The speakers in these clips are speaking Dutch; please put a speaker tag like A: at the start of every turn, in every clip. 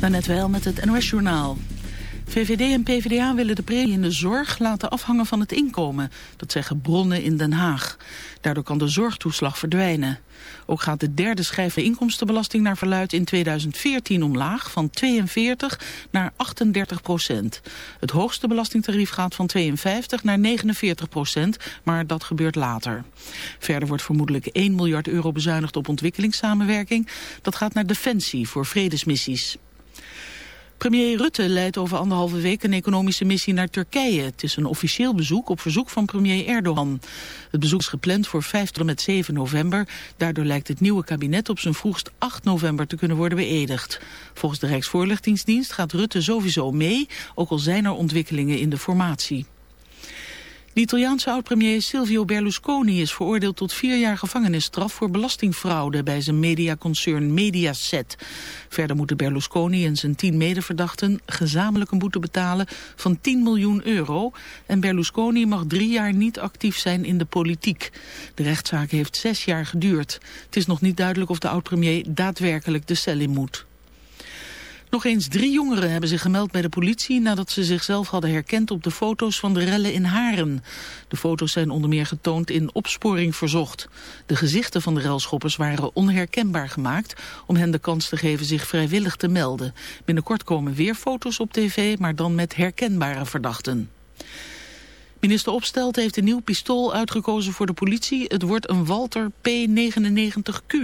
A: net wel met het NOS-journaal. VVD en PvdA willen de premie in de zorg laten afhangen van het inkomen. Dat zeggen bronnen in Den Haag. Daardoor kan de zorgtoeslag verdwijnen. Ook gaat de derde schijf inkomstenbelasting naar verluid in 2014 omlaag van 42 naar 38 procent. Het hoogste belastingtarief gaat van 52 naar 49 procent, maar dat gebeurt later. Verder wordt vermoedelijk 1 miljard euro bezuinigd op ontwikkelingssamenwerking. Dat gaat naar defensie voor vredesmissies. Premier Rutte leidt over anderhalve week een economische missie naar Turkije. Het is een officieel bezoek op verzoek van premier Erdogan. Het bezoek is gepland voor 5 tot met 7 november. Daardoor lijkt het nieuwe kabinet op zijn vroegst 8 november te kunnen worden beëdigd. Volgens de Rijksvoorlichtingsdienst gaat Rutte sowieso mee, ook al zijn er ontwikkelingen in de formatie. De Italiaanse oud-premier Silvio Berlusconi is veroordeeld tot vier jaar gevangenisstraf voor belastingfraude bij zijn mediaconcern Mediaset. Verder moeten Berlusconi en zijn tien medeverdachten gezamenlijk een boete betalen van 10 miljoen euro. En Berlusconi mag drie jaar niet actief zijn in de politiek. De rechtszaak heeft zes jaar geduurd. Het is nog niet duidelijk of de oud-premier daadwerkelijk de cel in moet. Nog eens drie jongeren hebben zich gemeld bij de politie nadat ze zichzelf hadden herkend op de foto's van de rellen in Haren. De foto's zijn onder meer getoond in opsporing verzocht. De gezichten van de relschoppers waren onherkenbaar gemaakt om hen de kans te geven zich vrijwillig te melden. Binnenkort komen weer foto's op tv, maar dan met herkenbare verdachten. Minister Opstelt heeft een nieuw pistool uitgekozen voor de politie. Het wordt een Walter P99Q.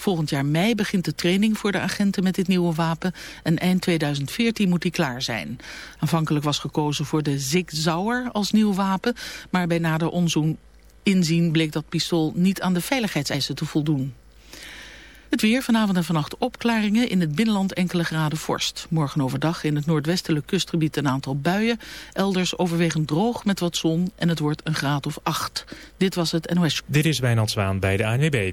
A: Volgend jaar mei begint de training voor de agenten met dit nieuwe wapen en eind 2014 moet die klaar zijn. Aanvankelijk was gekozen voor de Zig Zauer als nieuw wapen, maar bij nader onzoen inzien bleek dat pistool niet aan de veiligheidseisen te voldoen. Het weer, vanavond en vannacht opklaringen, in het binnenland enkele graden vorst. Morgen overdag in het noordwestelijk kustgebied een aantal buien. Elders overwegend droog met wat zon en het wordt een graad of acht. Dit was het NOS.
B: Dit is Wijnand Zwaan bij de ANWB.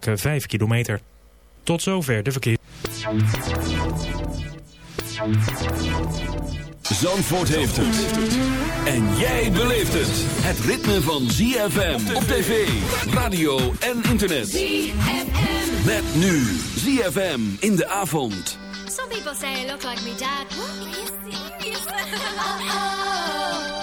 B: 5 kilometer. Tot zover de verkeer.
C: Zandvoort heeft het. En jij beleeft het. Het ritme van ZFM op tv, radio en internet. ZFM. Met nu ZFM in de avond.
D: Some people say I look like me dad. What? Are you serious? oh, oh.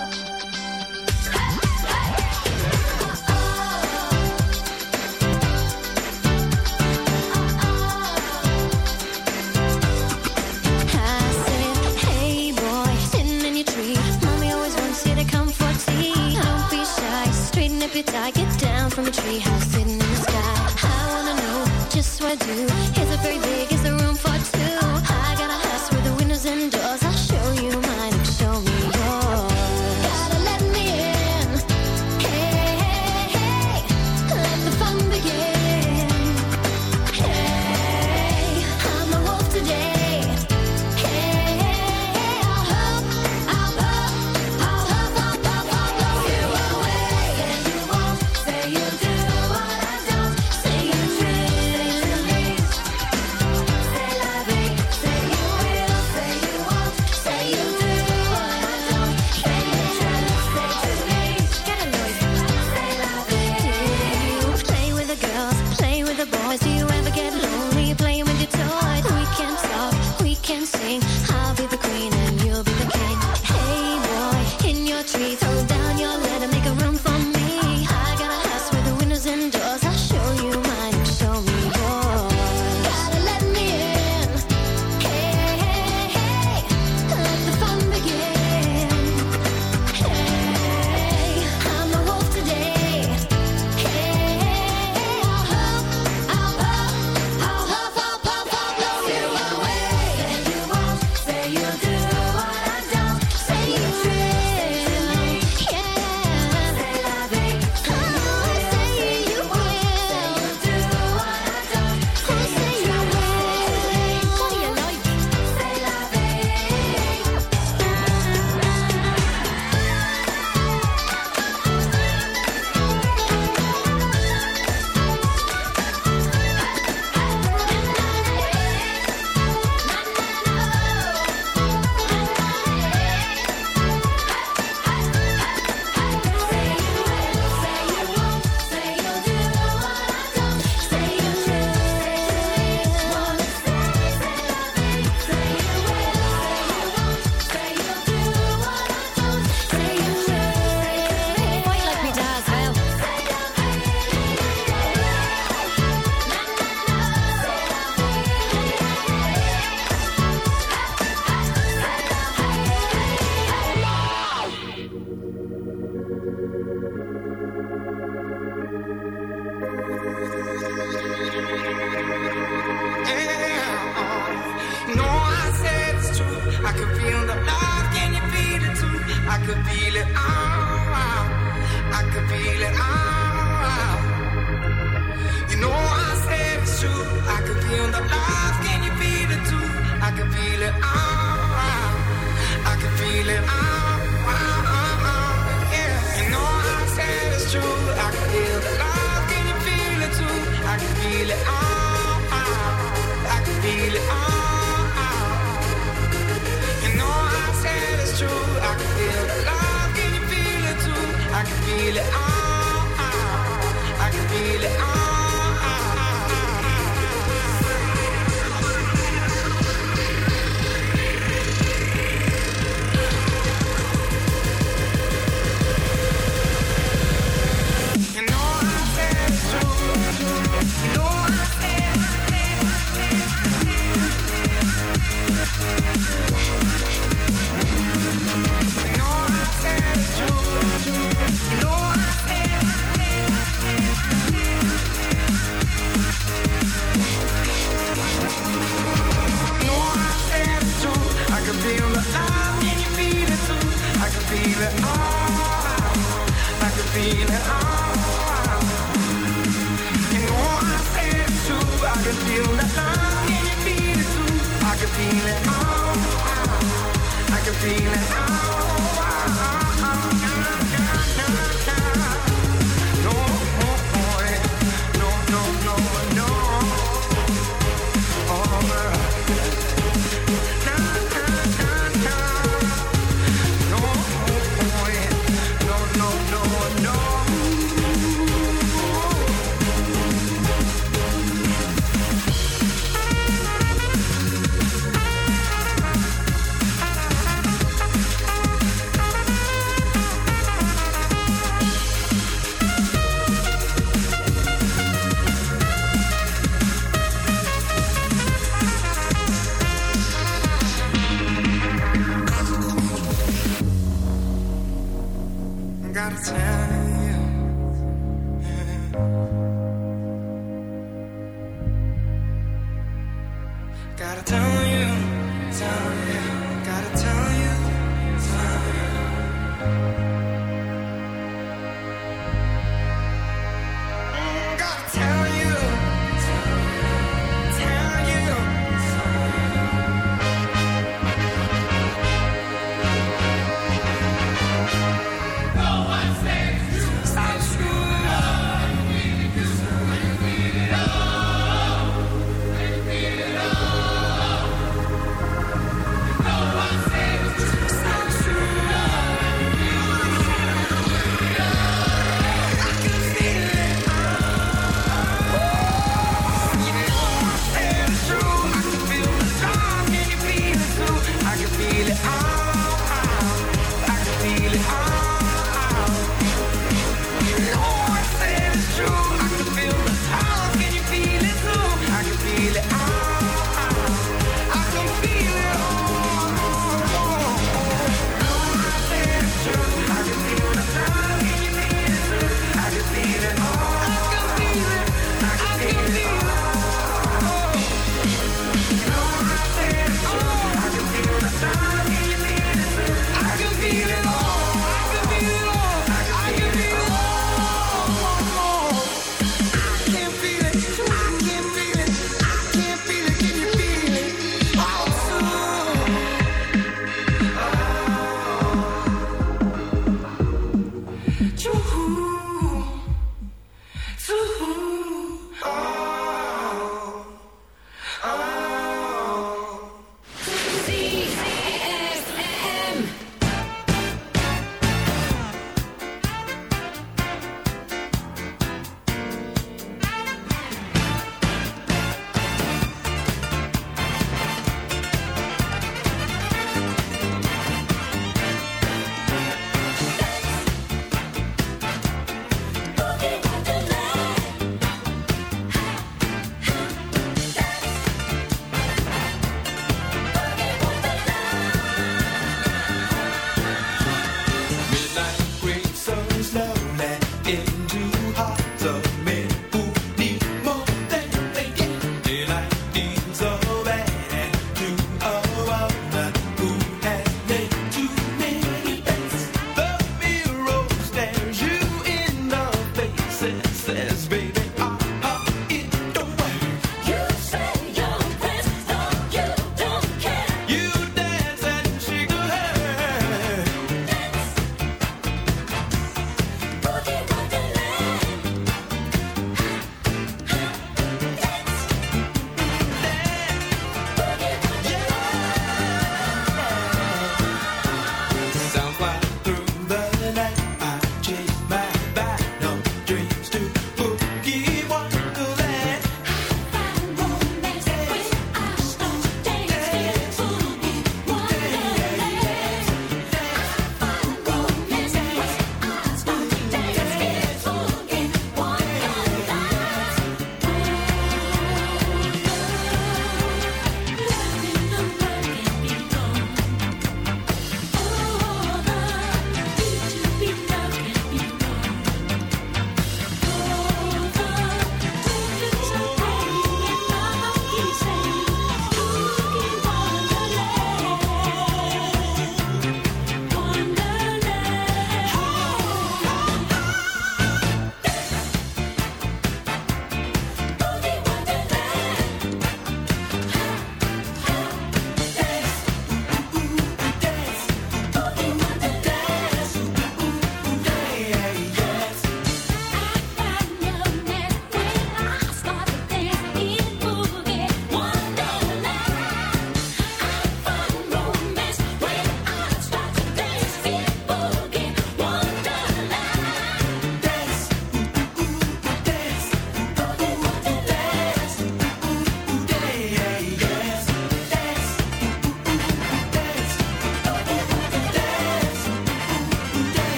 D: It, I get down from a treehouse sitting in the sky. I wanna know just what I do. Is it very big?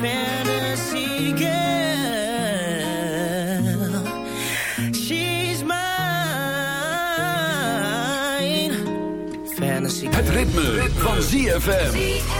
D: fantasy girl. She's mine.
E: Fantasy girl. Het
F: ritme, ritme. van ZFM.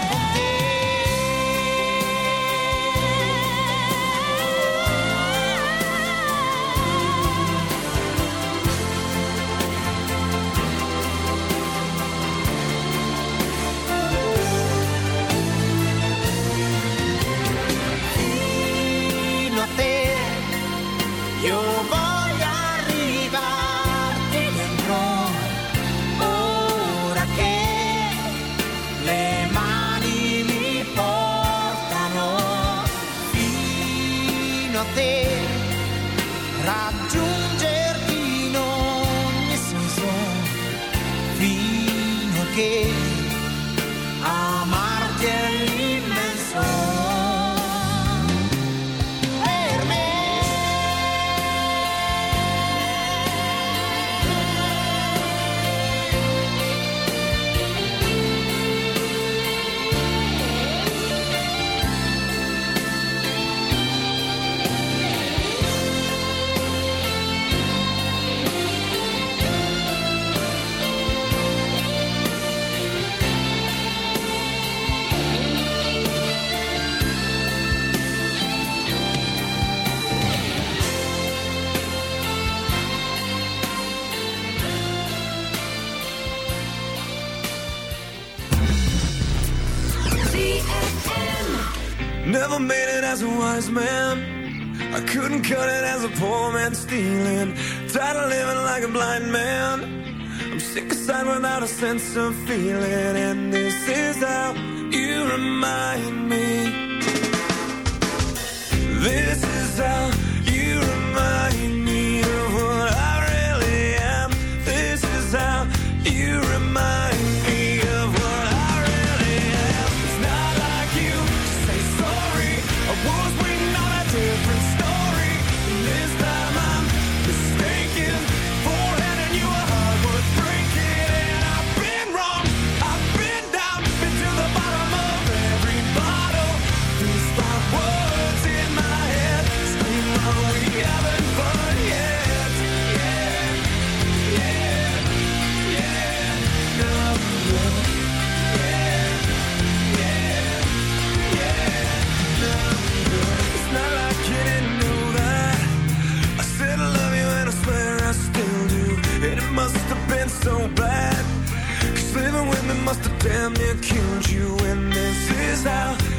G: as a wise man. I couldn't cut it as a poor man stealing. Tired of living like a blind man. I'm sick aside without a sense of feeling. And this is how you remind me. This is how you remind me of what I really am. This is how you woman must have damn near killed you, and this is how.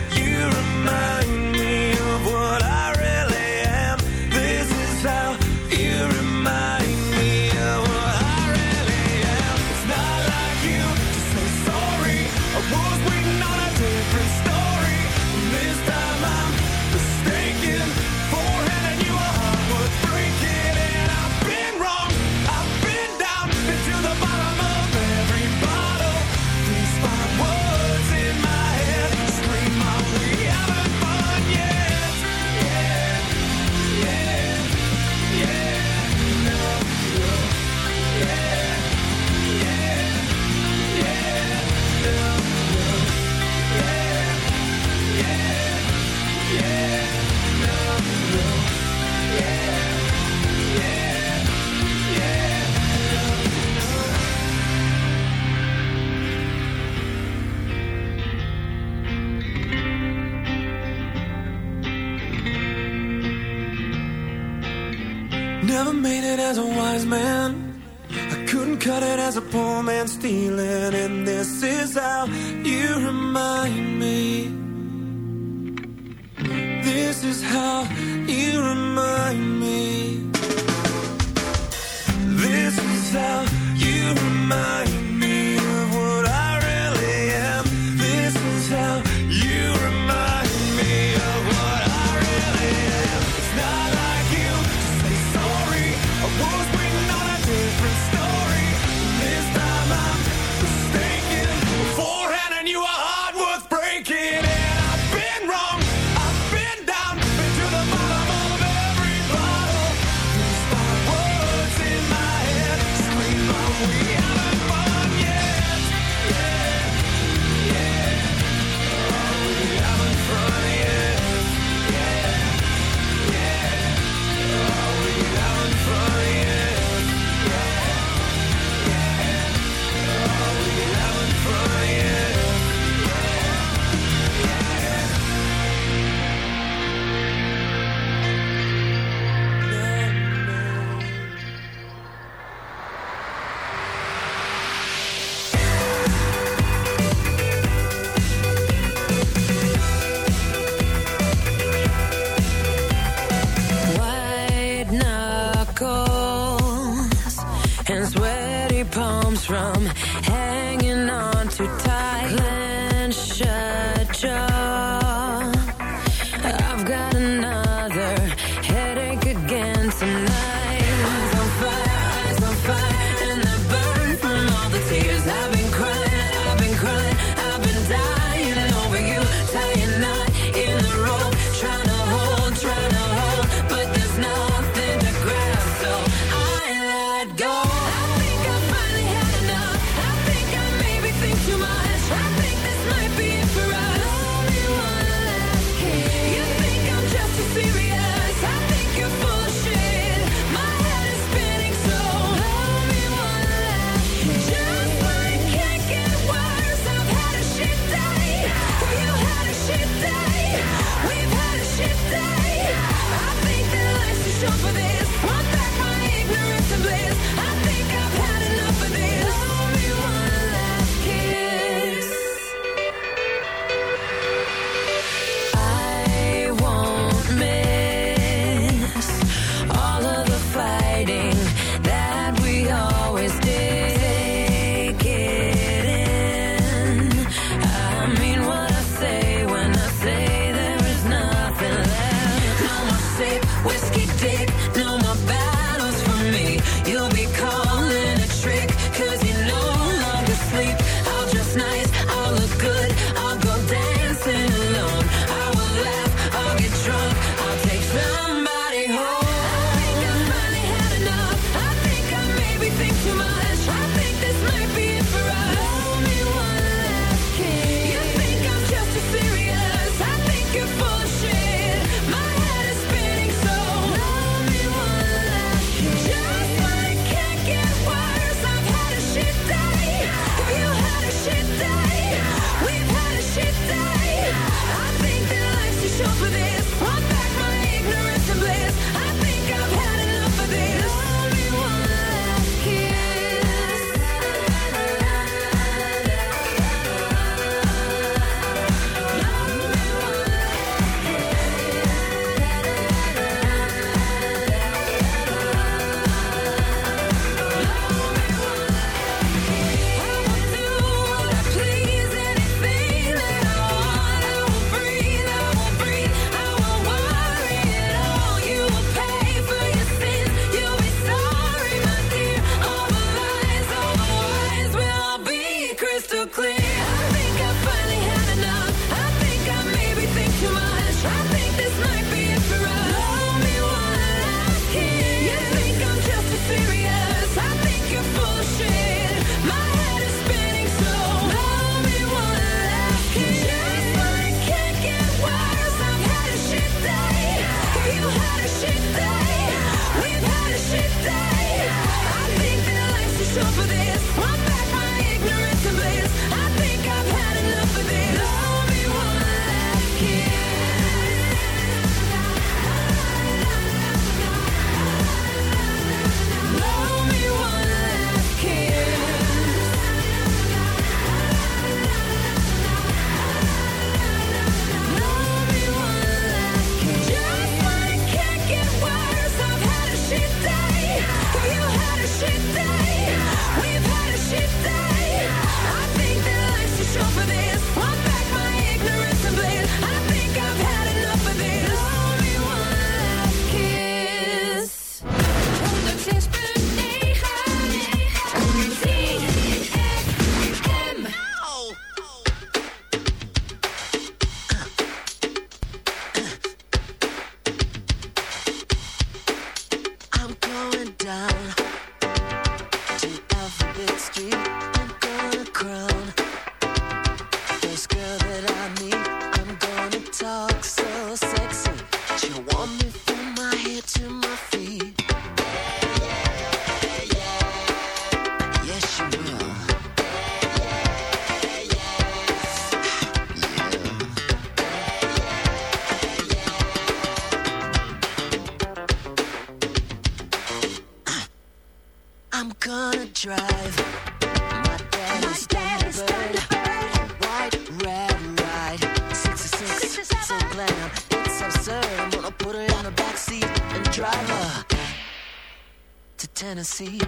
H: Tennessee.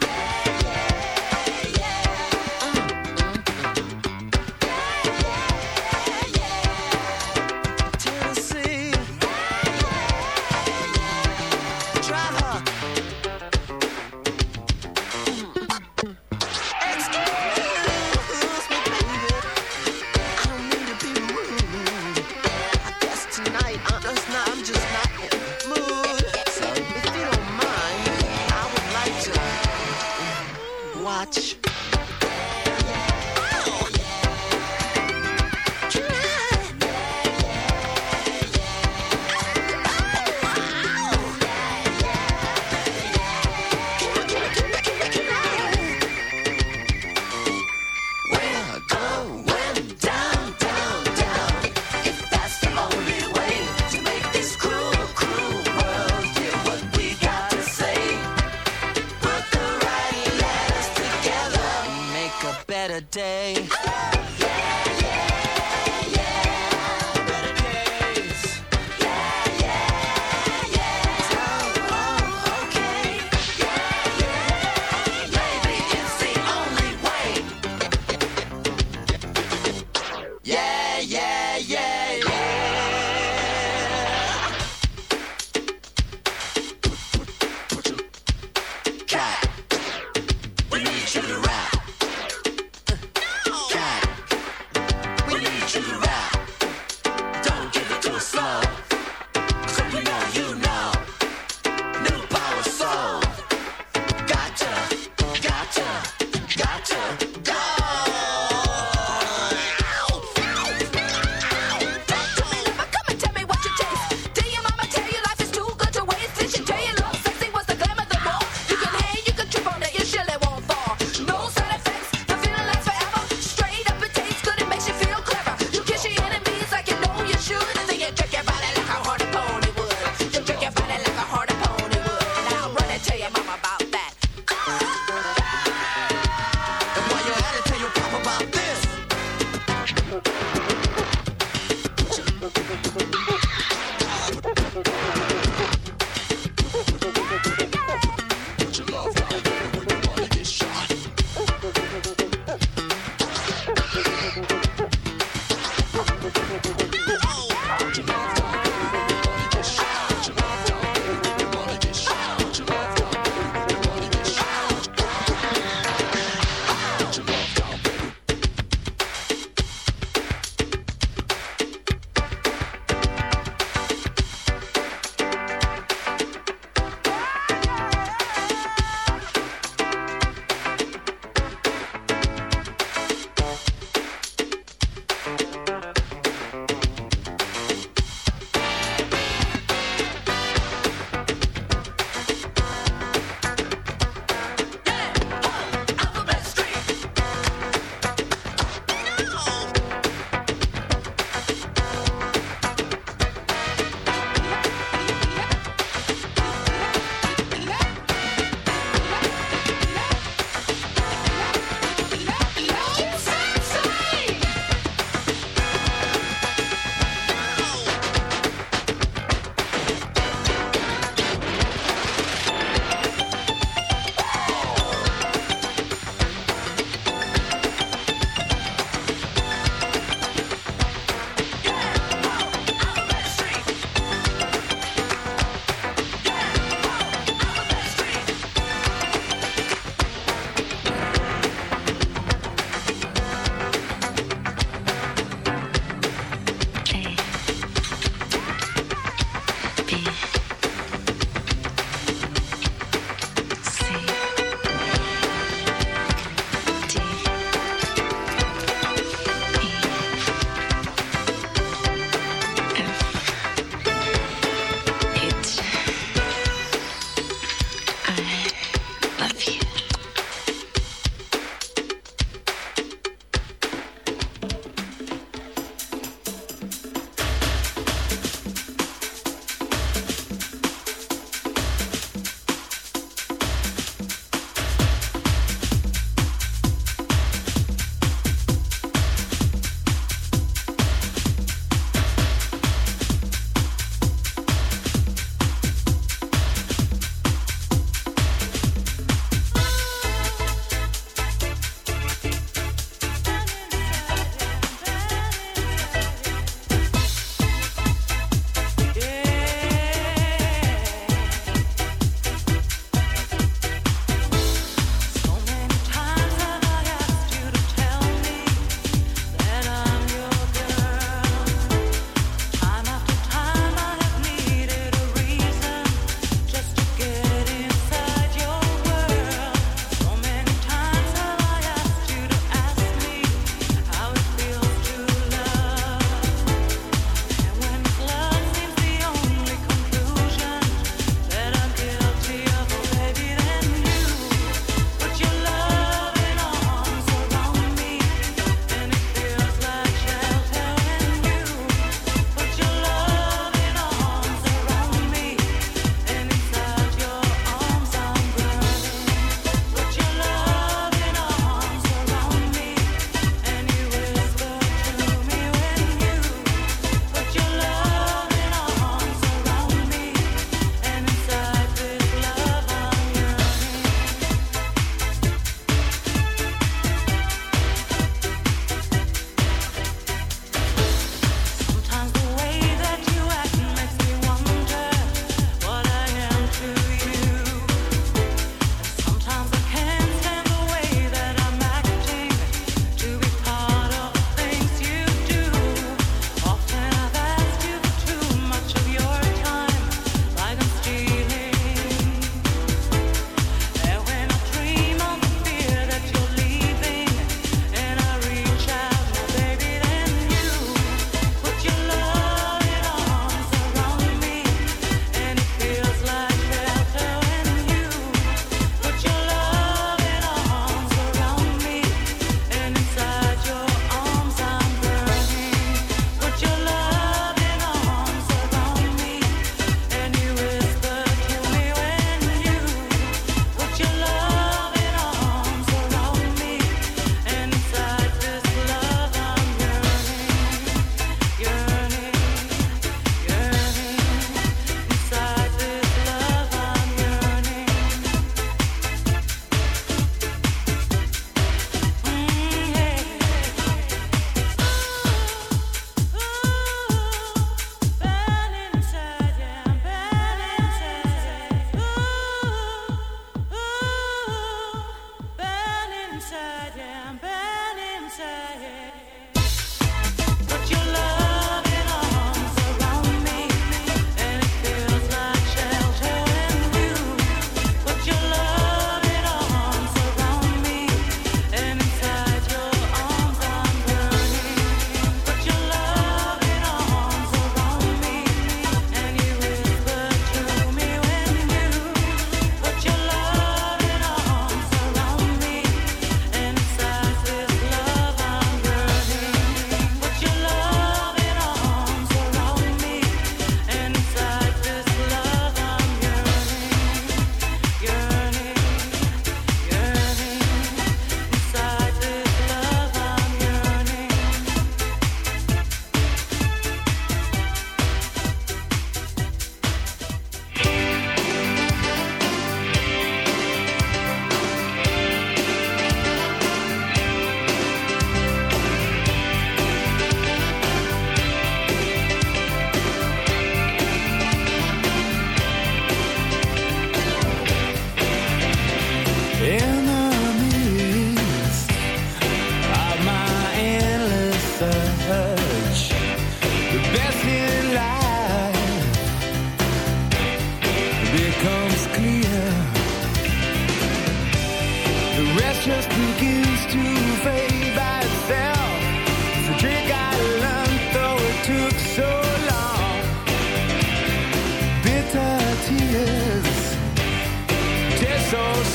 H: Yeah.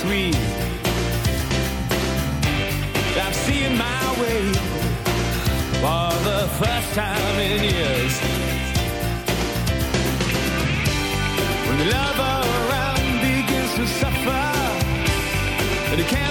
G: Sweet. I'm seeing my way for the first time in years. When the love around begins to suffer, and you can't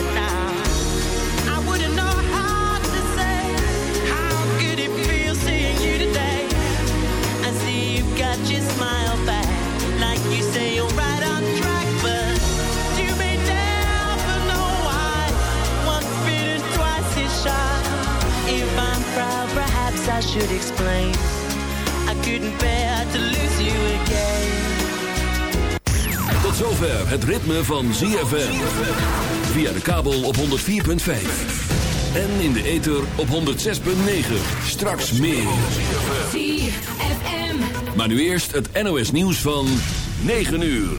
I: I should explain. I couldn't bear to lose you again.
F: Tot zover het ritme van ZFM. Via de kabel op 104.5. En in de ether op 106.9. Straks meer.
C: ZFM.
F: Maar nu eerst het NOS nieuws van 9 uur.